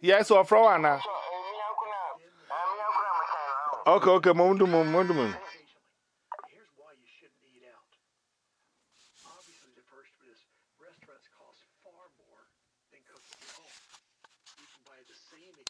Yes, or for one. Okay, okay, Mondum, Mondum.